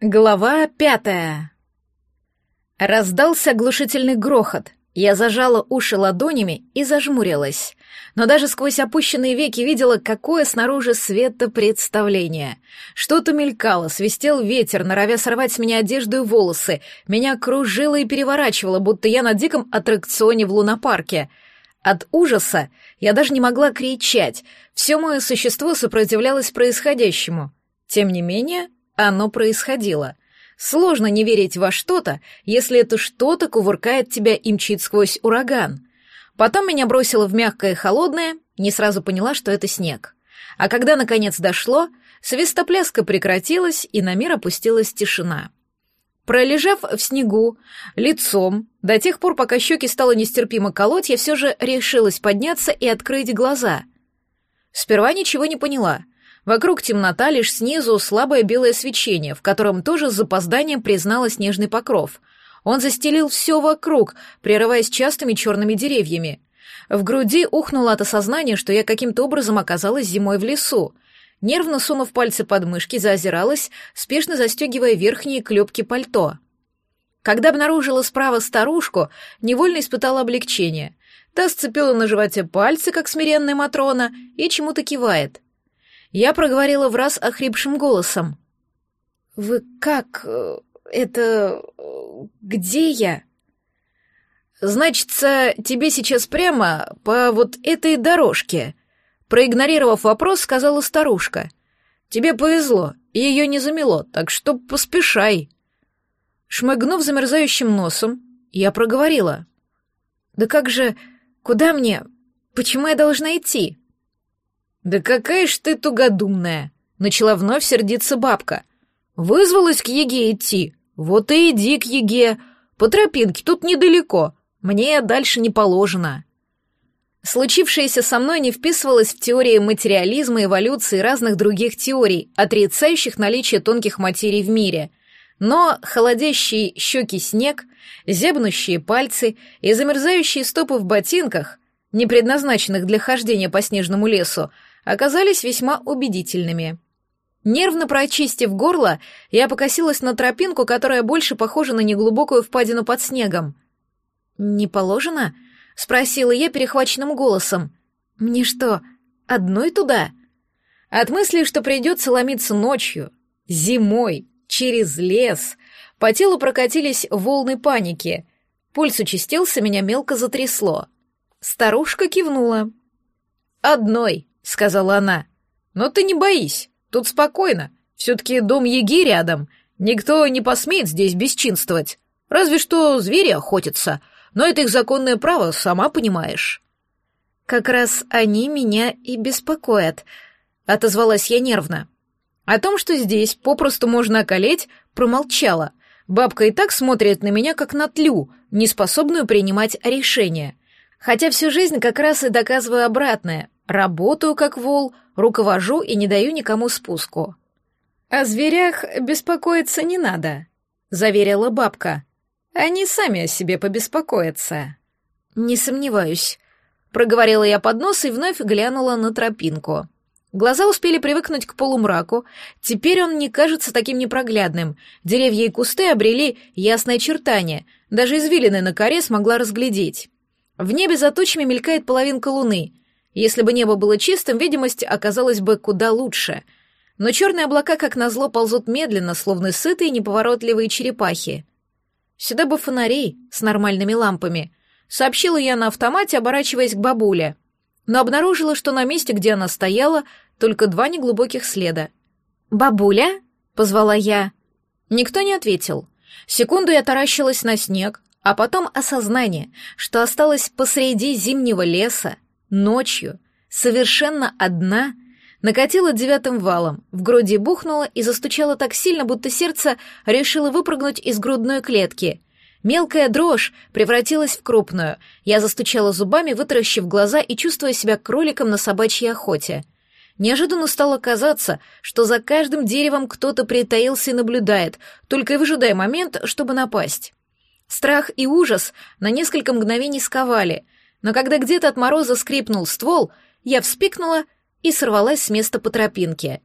Глава пятая. Раздался оглушительный грохот. Я зажала уши ладонями и зажмурилась. Но даже сквозь опущенные веки видела, какое снаружи светопредставление. Что-то мелькало, свистел ветер, норовя сорвать с меня одежду и волосы. Меня кружило и переворачивало, будто я на диком аттракционе в лунопарке. От ужаса я даже не могла кричать. Все мое существо сопротивлялось происходящему. Тем не менее, оно происходило. Сложно не верить во что-то, если это что-то кувыркает тебя и мчит сквозь ураган. Потом меня бросило в мягкое и холодное, не сразу поняла, что это снег. А когда наконец дошло, свистопляска прекратилась, и на мир опустилась тишина. Пролежав в снегу, лицом, до тех пор, пока щеки стало нестерпимо колоть, я все же решилась подняться и открыть глаза. Сперва ничего не поняла — Вокруг темнота, лишь снизу слабое белое свечение, в котором тоже с запозданием признала снежный покров. Он застелил все вокруг, прерываясь частыми черными деревьями. В груди ухнуло от осознания, что я каким-то образом оказалась зимой в лесу. Нервно сунув пальцы под мышки, заозиралась, спешно застегивая верхние клепки пальто. Когда обнаружила справа старушку, невольно испытала облегчение. Та сцепила на животе пальцы, как смиренная Матрона, и чему-то кивает. Я проговорила в раз охрипшим голосом. «Вы как... Э, это... Э, где я?» «Значится, тебе сейчас прямо по вот этой дорожке», проигнорировав вопрос, сказала старушка. «Тебе повезло, ее не замело, так что поспешай». Шмыгнув замерзающим носом, я проговорила. «Да как же... Куда мне? Почему я должна идти?» «Да какая ж ты тугодумная!» — начала вновь сердиться бабка. «Вызвалась к Еге идти. Вот и иди к Еге. По тропинке тут недалеко. Мне дальше не положено». Случившееся со мной не вписывалось в теории материализма, эволюции и разных других теорий, отрицающих наличие тонких материй в мире. Но холодящие щеки снег, зябнущие пальцы и замерзающие стопы в ботинках, не предназначенных для хождения по снежному лесу, оказались весьма убедительными. Нервно прочистив горло, я покосилась на тропинку, которая больше похожа на неглубокую впадину под снегом. «Не положено?» — спросила я перехваченным голосом. «Мне что, одной туда?» От мысли, что придется ломиться ночью, зимой, через лес, по телу прокатились волны паники. Пульс участился, меня мелко затрясло. Старушка кивнула. «Одной», — сказала она. «Но ты не боись, тут спокойно. Все-таки дом Еги рядом. Никто не посмеет здесь бесчинствовать. Разве что звери охотятся, но это их законное право, сама понимаешь». «Как раз они меня и беспокоят», — отозвалась я нервно. О том, что здесь попросту можно околеть, промолчала. Бабка и так смотрит на меня, как на тлю, неспособную принимать решения. Хотя всю жизнь как раз и доказываю обратное. Работаю как вол, руковожу и не даю никому спуску. О зверях беспокоиться не надо, заверила бабка. Они сами о себе побеспокоятся. Не сомневаюсь, проговорила я под нос и вновь глянула на тропинку. Глаза успели привыкнуть к полумраку, теперь он не кажется таким непроглядным. Деревья и кусты обрели ясное очертание, даже извилины на коре смогла разглядеть. В небе за тучами мелькает половинка луны — если бы небо было чистым, видимость оказалась бы куда лучше. Но черные облака, как назло, ползут медленно, словно сытые неповоротливые черепахи. Сюда бы фонарей с нормальными лампами. Сообщила я на автомате, оборачиваясь к бабуле. Но обнаружила, что на месте, где она стояла, только два неглубоких следа. «Бабуля?» — позвала я. Никто не ответил. Секунду я таращилась на снег, а потом осознание, что осталась посреди зимнего леса, ночью, совершенно одна, накатила девятым валом, в груди бухнула и застучала так сильно, будто сердце решило выпрыгнуть из грудной клетки. Мелкая дрожь превратилась в крупную. Я застучала зубами, вытаращив глаза и чувствуя себя кроликом на собачьей охоте. Неожиданно стало казаться, что за каждым деревом кто-то притаился и наблюдает, только и выжидая момент, чтобы напасть. Страх и ужас на несколько мгновений сковали, но когда где-то от мороза скрипнул ствол, я вспикнула и сорвалась с места по тропинке.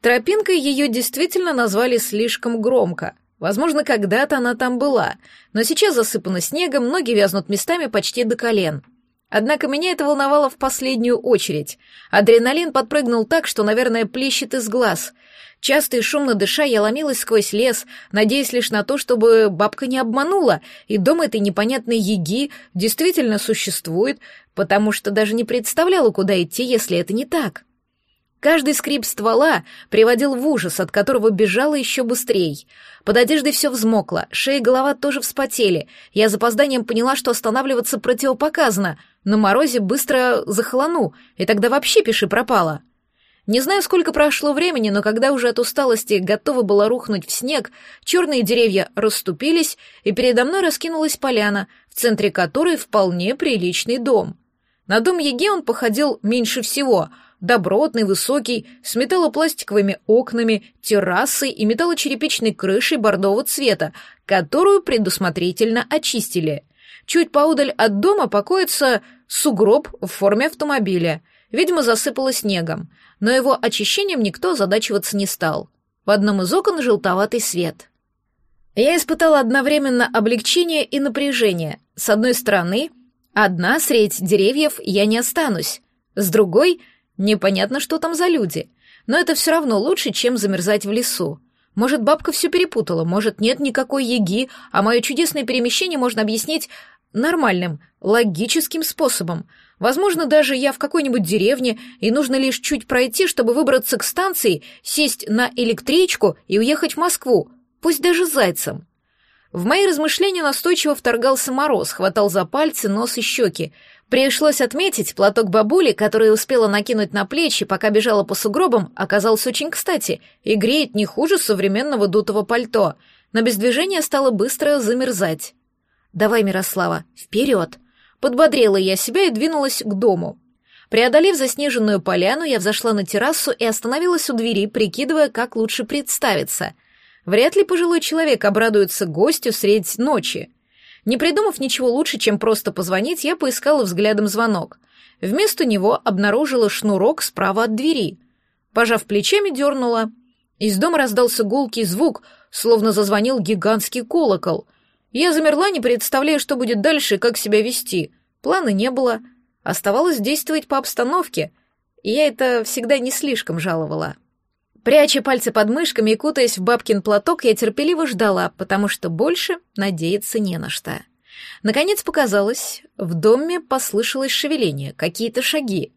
Тропинкой ее действительно назвали слишком громко. Возможно, когда-то она там была, но сейчас засыпана снегом, ноги вязнут местами почти до колен. Однако меня это волновало в последнюю очередь. Адреналин подпрыгнул так, что, наверное, плещет из глаз. Часто и шумно дыша, я ломилась сквозь лес, надеясь лишь на то, чтобы бабка не обманула, и дом этой непонятной еги действительно существует, потому что даже не представляла, куда идти, если это не так. Каждый скрип ствола приводил в ужас, от которого бежала еще быстрее. Под одеждой все взмокло, шея и голова тоже вспотели. Я запозданием поняла, что останавливаться противопоказано. На морозе быстро захолону, и тогда вообще пиши пропало. Не знаю, сколько прошло времени, но когда уже от усталости готова была рухнуть в снег, черные деревья расступились, и передо мной раскинулась поляна, в центре которой вполне приличный дом. На дом Еге он походил меньше всего — добротный, высокий, с металлопластиковыми окнами, террасой и металлочерепичной крышей бордового цвета, которую предусмотрительно очистили. Чуть поудаль от дома покоится сугроб в форме автомобиля. Видимо, засыпало снегом, но его очищением никто задачиваться не стал. В одном из окон желтоватый свет. Я испытала одновременно облегчение и напряжение. С одной стороны, одна средь деревьев я не останусь. С другой — Непонятно, что там за люди, но это все равно лучше, чем замерзать в лесу. Может, бабка все перепутала, может, нет никакой еги, а мое чудесное перемещение можно объяснить нормальным, логическим способом. Возможно, даже я в какой-нибудь деревне, и нужно лишь чуть пройти, чтобы выбраться к станции, сесть на электричку и уехать в Москву, пусть даже зайцем. В мои размышления настойчиво вторгался мороз, хватал за пальцы, нос и щеки, Пришлось отметить, платок бабули, который успела накинуть на плечи, пока бежала по сугробам, оказался очень кстати и греет не хуже современного дутого пальто, но без движения стало быстро замерзать. «Давай, Мирослава, вперед!» Подбодрила я себя и двинулась к дому. Преодолев заснеженную поляну, я взошла на террасу и остановилась у двери, прикидывая, как лучше представиться. Вряд ли пожилой человек обрадуется гостю средь ночи. Не придумав ничего лучше, чем просто позвонить, я поискала взглядом звонок. Вместо него обнаружила шнурок справа от двери. Пожав плечами, дернула. Из дома раздался гулкий звук, словно зазвонил гигантский колокол. Я замерла, не представляя, что будет дальше и как себя вести. Плана не было. Оставалось действовать по обстановке. И я это всегда не слишком жаловала. Пряча пальцы под мышками и кутаясь в бабкин платок, я терпеливо ждала, потому что больше надеяться не на что. Наконец показалось, в доме послышалось шевеление, какие-то шаги.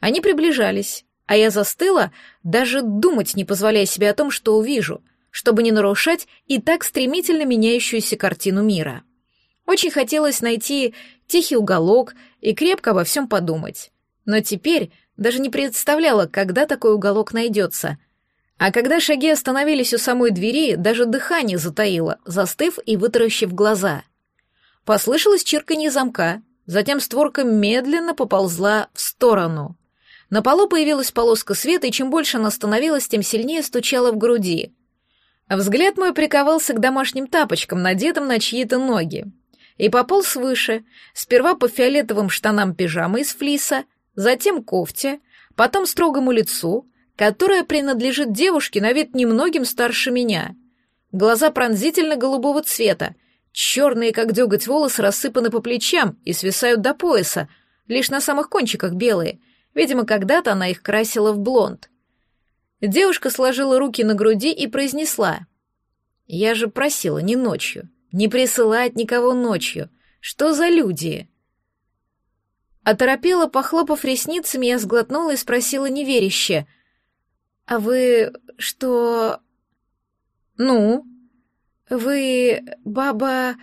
Они приближались, а я застыла, даже думать не позволяя себе о том, что увижу, чтобы не нарушать и так стремительно меняющуюся картину мира. Очень хотелось найти тихий уголок и крепко обо всем подумать. Но теперь даже не представляла, когда такой уголок найдется — а когда шаги остановились у самой двери, даже дыхание затаило, застыв и вытаращив глаза. Послышалось чирканье замка, затем створка медленно поползла в сторону. На полу появилась полоска света, и чем больше она становилась, тем сильнее стучала в груди. Взгляд мой приковался к домашним тапочкам, надетым на чьи-то ноги. И пополз выше, сперва по фиолетовым штанам пижамы из флиса, затем кофте, потом строгому лицу, которая принадлежит девушке на вид немногим старше меня. Глаза пронзительно-голубого цвета, черные, как деготь волосы, рассыпаны по плечам и свисают до пояса, лишь на самых кончиках белые. Видимо, когда-то она их красила в блонд. Девушка сложила руки на груди и произнесла. «Я же просила не ночью, не присылать никого ночью. Что за люди?» Оторопела, похлопав ресницами, я сглотнула и спросила неверяще — «А вы что...» «Ну?» «Вы... баба...»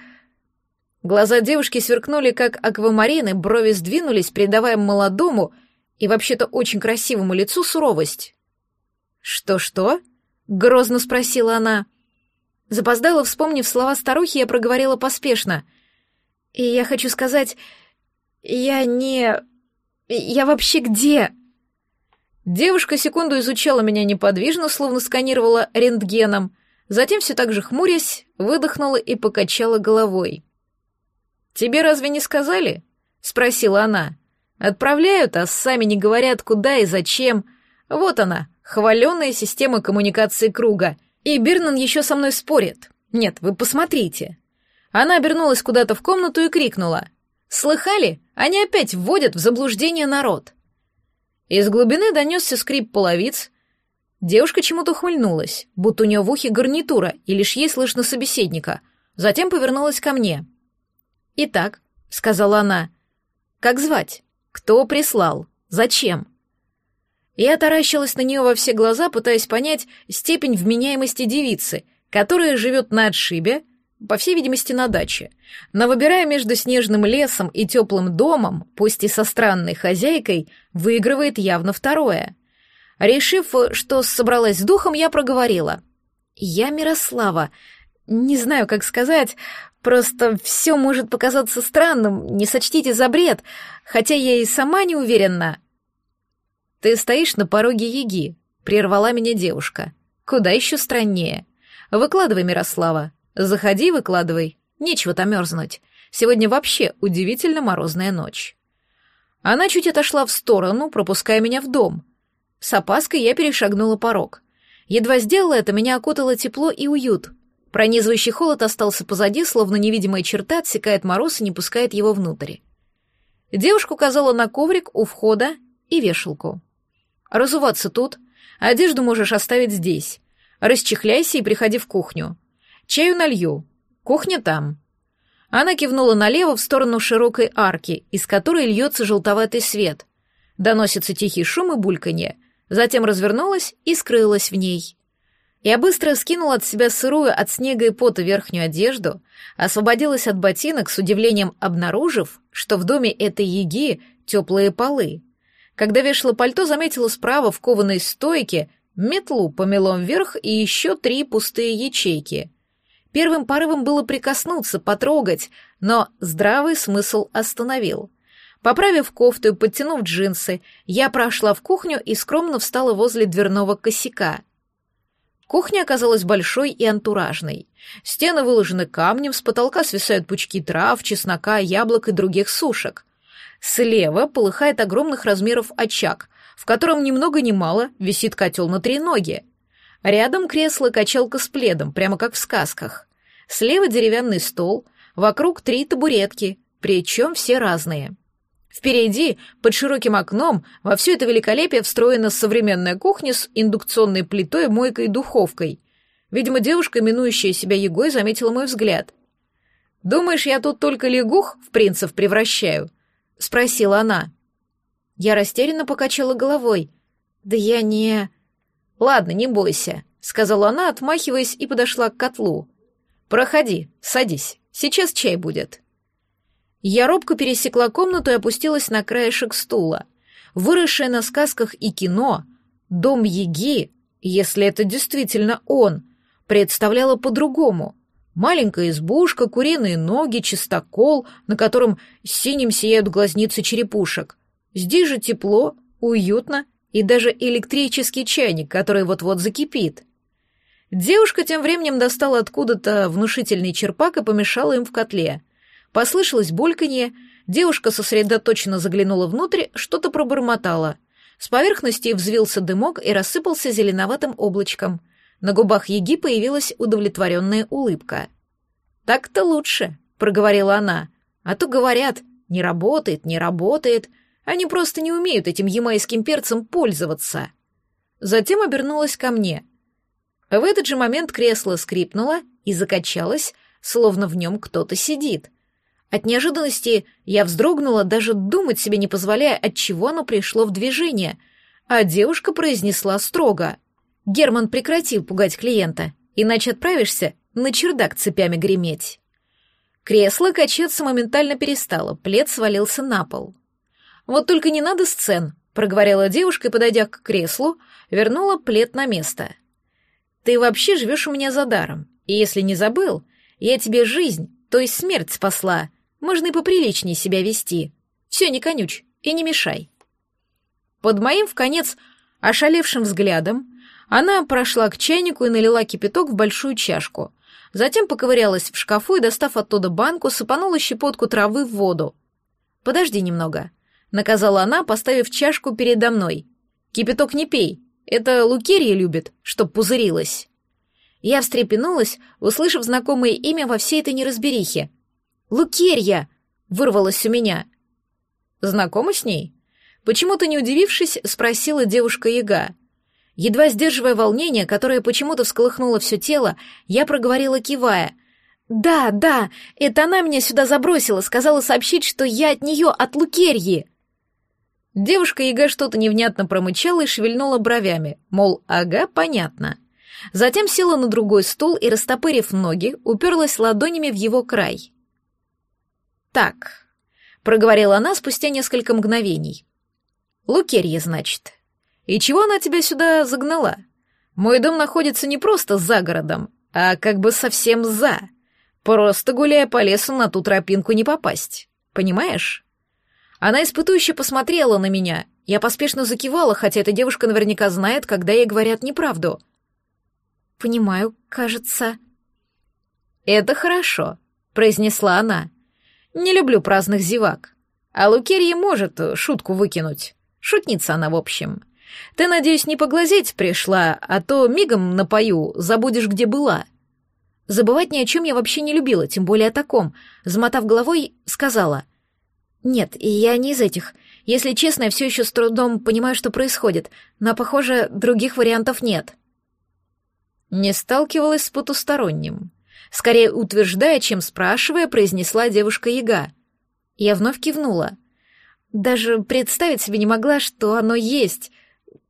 Глаза девушки сверкнули, как аквамарины, брови сдвинулись, придавая молодому и вообще-то очень красивому лицу суровость. «Что-что?» — грозно спросила она. Запоздала, вспомнив слова старухи, я проговорила поспешно. «И я хочу сказать, я не... Я вообще где?» Девушка секунду изучала меня неподвижно, словно сканировала рентгеном, затем все так же хмурясь, выдохнула и покачала головой. «Тебе разве не сказали?» — спросила она. «Отправляют, а сами не говорят, куда и зачем. Вот она, Хваленная система коммуникации круга. И Бирнан еще со мной спорит. Нет, вы посмотрите. Она обернулась куда-то в комнату и крикнула. «Слыхали? Они опять вводят в заблуждение народ». Из глубины донесся скрип половиц. Девушка чему-то ухмыльнулась, будто у нее в ухе гарнитура, и лишь ей слышно собеседника. Затем повернулась ко мне. «Итак», — сказала она, — «как звать? Кто прислал? Зачем?» Я таращилась на нее во все глаза, пытаясь понять степень вменяемости девицы, которая живет на отшибе, по всей видимости, на даче. Но выбирая между снежным лесом и теплым домом, пусть и со странной хозяйкой, выигрывает явно второе. Решив, что собралась с духом, я проговорила. «Я Мирослава. Не знаю, как сказать, просто все может показаться странным, не сочтите за бред, хотя я и сама не уверена». «Ты стоишь на пороге Яги», — прервала меня девушка. «Куда еще страннее. Выкладывай, Мирослава, Заходи, выкладывай. Нечего там мерзнуть. Сегодня вообще удивительно морозная ночь. Она чуть отошла в сторону, пропуская меня в дом. С опаской я перешагнула порог. Едва сделала это, меня окутало тепло и уют. Пронизывающий холод остался позади, словно невидимая черта отсекает мороз и не пускает его внутрь. Девушка указала на коврик у входа и вешалку. «Разуваться тут. Одежду можешь оставить здесь. Расчехляйся и приходи в кухню. Чаю налью. Кухня там». Она кивнула налево в сторону широкой арки, из которой льется желтоватый свет. Доносится тихий шум и бульканье. Затем развернулась и скрылась в ней. Я быстро скинула от себя сырую от снега и пота верхнюю одежду, освободилась от ботинок, с удивлением обнаружив, что в доме этой еги теплые полы. Когда вешала пальто, заметила справа в кованой стойке метлу помелом вверх и еще три пустые ячейки — Первым порывом было прикоснуться, потрогать, но здравый смысл остановил. Поправив кофту и подтянув джинсы, я прошла в кухню и скромно встала возле дверного косяка. Кухня оказалась большой и антуражной. Стены выложены камнем, с потолка свисают пучки трав, чеснока, яблок и других сушек. Слева полыхает огромных размеров очаг, в котором ни много ни мало висит котел на три ноги. Рядом кресло-качалка с пледом, прямо как в сказках. Слева деревянный стол, вокруг три табуретки, причем все разные. Впереди, под широким окном, во все это великолепие встроена современная кухня с индукционной плитой, мойкой и духовкой. Видимо, девушка, минующая себя Егой, заметила мой взгляд. «Думаешь, я тут только лягух в принцев превращаю?» — спросила она. Я растерянно покачала головой. «Да я не...» «Ладно, не бойся», — сказала она, отмахиваясь, и подошла к котлу. «Проходи, садись, сейчас чай будет». Я робко пересекла комнату и опустилась на краешек стула. Выросшая на сказках и кино, дом Еги, если это действительно он, представляла по-другому. Маленькая избушка, куриные ноги, чистокол, на котором синим сияют глазницы черепушек. Здесь же тепло, уютно и даже электрический чайник, который вот-вот закипит. Девушка тем временем достала откуда-то внушительный черпак и помешала им в котле. Послышалось бульканье, девушка сосредоточенно заглянула внутрь, что-то пробормотала. С поверхности взвился дымок и рассыпался зеленоватым облачком. На губах Еги появилась удовлетворенная улыбка. «Так-то лучше», — проговорила она. «А то говорят, не работает, не работает», — они просто не умеют этим ямайским перцем пользоваться. Затем обернулась ко мне. В этот же момент кресло скрипнуло и закачалось, словно в нем кто-то сидит. От неожиданности я вздрогнула, даже думать себе не позволяя, от чего оно пришло в движение, а девушка произнесла строго. «Герман прекратил пугать клиента, иначе отправишься на чердак цепями греметь». Кресло качаться моментально перестало, плед свалился на пол. Вот только не надо сцен, проговорила девушка и, подойдя к креслу, вернула плед на место. Ты вообще живешь у меня за даром, и если не забыл, я тебе жизнь, то есть смерть спасла. Можно и поприличнее себя вести. Все, не конюч и не мешай. Под моим в конец ошалевшим взглядом она прошла к чайнику и налила кипяток в большую чашку. Затем поковырялась в шкафу и, достав оттуда банку, сыпанула щепотку травы в воду. «Подожди немного», наказала она, поставив чашку передо мной. «Кипяток не пей, Это Лукерия любит, чтоб пузырилась. Я встрепенулась, услышав знакомое имя во всей этой неразберихе. «Лукерья!» — вырвалось у меня. «Знакома с ней?» Почему-то не удивившись, спросила девушка Яга. Едва сдерживая волнение, которое почему-то всколыхнуло все тело, я проговорила, кивая. «Да, да, это она меня сюда забросила, сказала сообщить, что я от нее, от Лукерьи!» Девушка Яга что-то невнятно промычала и шевельнула бровями, мол, ага, понятно. Затем села на другой стул и, растопырив ноги, уперлась ладонями в его край. «Так», — проговорила она спустя несколько мгновений. «Лукерья, значит. И чего она тебя сюда загнала? Мой дом находится не просто за городом, а как бы совсем за. Просто гуляя по лесу на ту тропинку не попасть. Понимаешь?» Она испытующе посмотрела на меня. Я поспешно закивала, хотя эта девушка наверняка знает, когда ей говорят неправду. «Понимаю, кажется...» «Это хорошо», — произнесла она. «Не люблю праздных зевак. А Лукерья может шутку выкинуть. Шутница она, в общем. Ты, надеюсь, не поглазеть пришла, а то мигом напою, забудешь, где была». Забывать ни о чем я вообще не любила, тем более о таком. Замотав головой, сказала. «Нет, я не из этих. Если честно, я все еще с трудом понимаю, что происходит, но, похоже, других вариантов нет». Не сталкивалась с потусторонним. Скорее утверждая, чем спрашивая, произнесла девушка Яга. Я вновь кивнула. Даже представить себе не могла, что оно есть.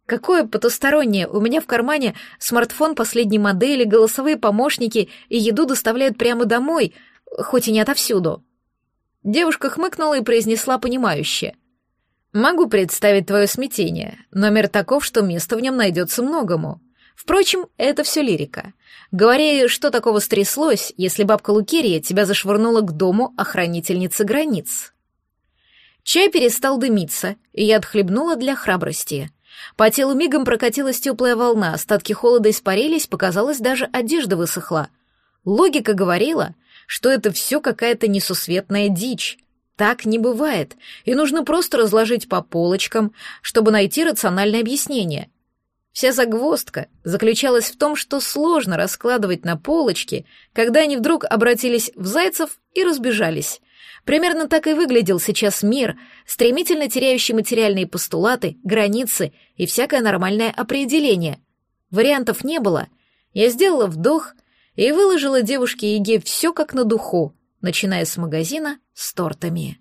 Какое потустороннее? У меня в кармане смартфон последней модели, голосовые помощники и еду доставляют прямо домой, хоть и не отовсюду. Девушка хмыкнула и произнесла понимающе. «Могу представить твое смятение, но мир таков, что места в нем найдется многому. Впрочем, это все лирика. Говори, что такого стряслось, если бабка Лукерия тебя зашвырнула к дому охранительницы границ?» Чай перестал дымиться, и я отхлебнула для храбрости. По телу мигом прокатилась теплая волна, остатки холода испарились, показалось, даже одежда высохла. Логика говорила, что это все какая-то несусветная дичь. Так не бывает, и нужно просто разложить по полочкам, чтобы найти рациональное объяснение. Вся загвоздка заключалась в том, что сложно раскладывать на полочки, когда они вдруг обратились в зайцев и разбежались. Примерно так и выглядел сейчас мир, стремительно теряющий материальные постулаты, границы и всякое нормальное определение. Вариантов не было. Я сделала вдох и выложила девушке Еге все как на духу, начиная с магазина с тортами.